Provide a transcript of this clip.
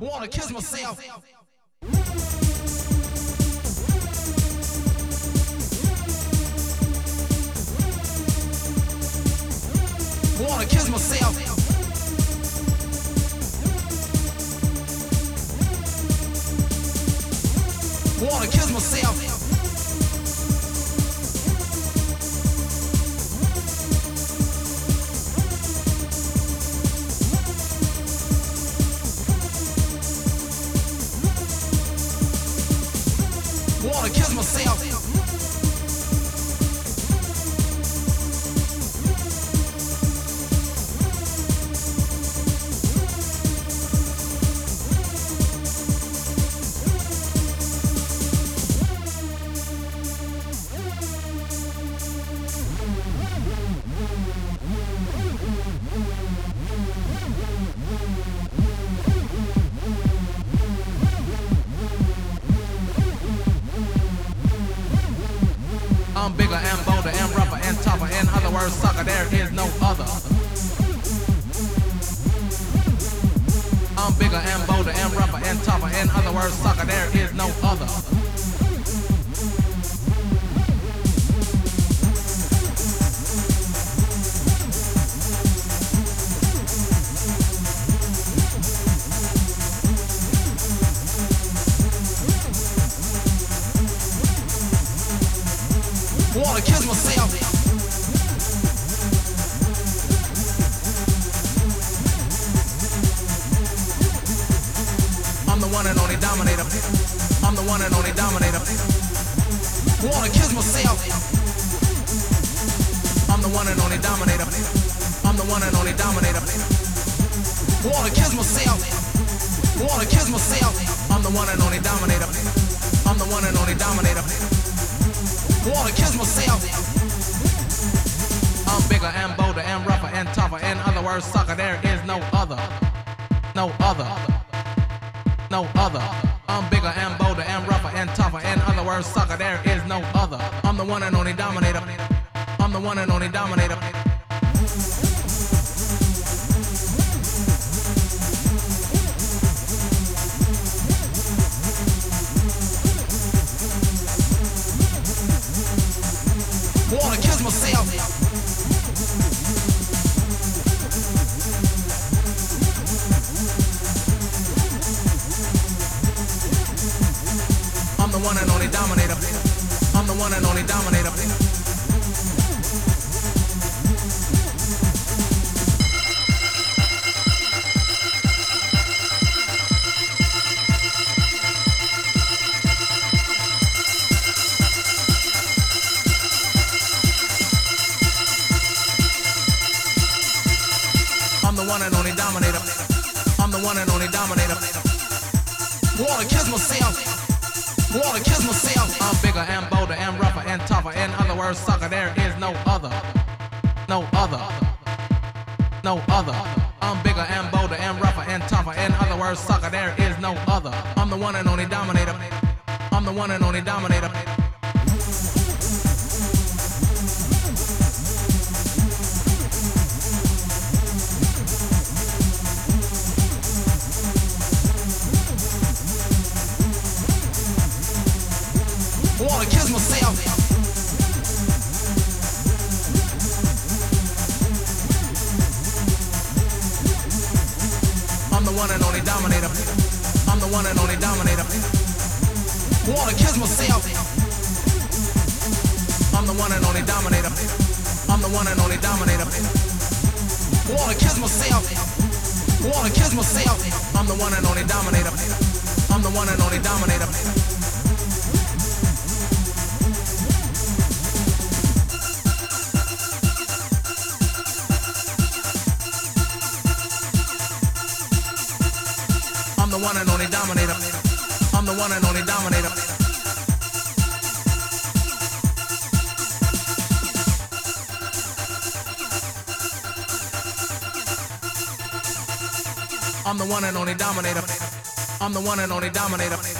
Wanna kiss myself. Wanna kiss myself. Wanna kiss myself. I'm bigger and bolder and rougher and tougher. In other words, sucker, there is no other. I'm bigger and bolder and rougher and tougher. In other words, sucker, there is no other. Wanna kiss myself. I'm the one and only dominator. I'm the one and only dominator. Wanna kiss myself. I'm the one and only dominator. I'm the one and only dominator. Wanna kiss myself. Wanna kiss myself. I'm the one and only dominator. I'm the one and only dominator. Wanna kiss myself. I'm bigger and bolder and rougher and tougher. In other words, sucker, there is no other. No other. No other. I'm bigger and bolder and rougher and tougher. In other words, sucker, there is no other. I'm the one and only dominator. I'm the one and only dominator. The one and only dominator. I'm the one and only dominator. I'm the one and only dominator. I'm the one and only dominator. Wanna kiss myself. Wanna kiss myself. I'm bigger and bolder and rougher and tougher. In other words, sucker, there is no other. No other. No other. I'm bigger and bolder and rougher and tougher. In other words, sucker, there is no other. I'm the one and only dominator. I'm the one and only dominator. Dominator. I'm the one and only dominator. Wanna kiss myself. I'm the one and only dominator. I'm the one and only dominator. Wanna kiss myself. Wanna kiss myself. I'm the one and only dominator. I'm the one and only dominator. Only dominator. I'm the one and only dominator. I'm the one and only dominator. I'm the one and only dominator.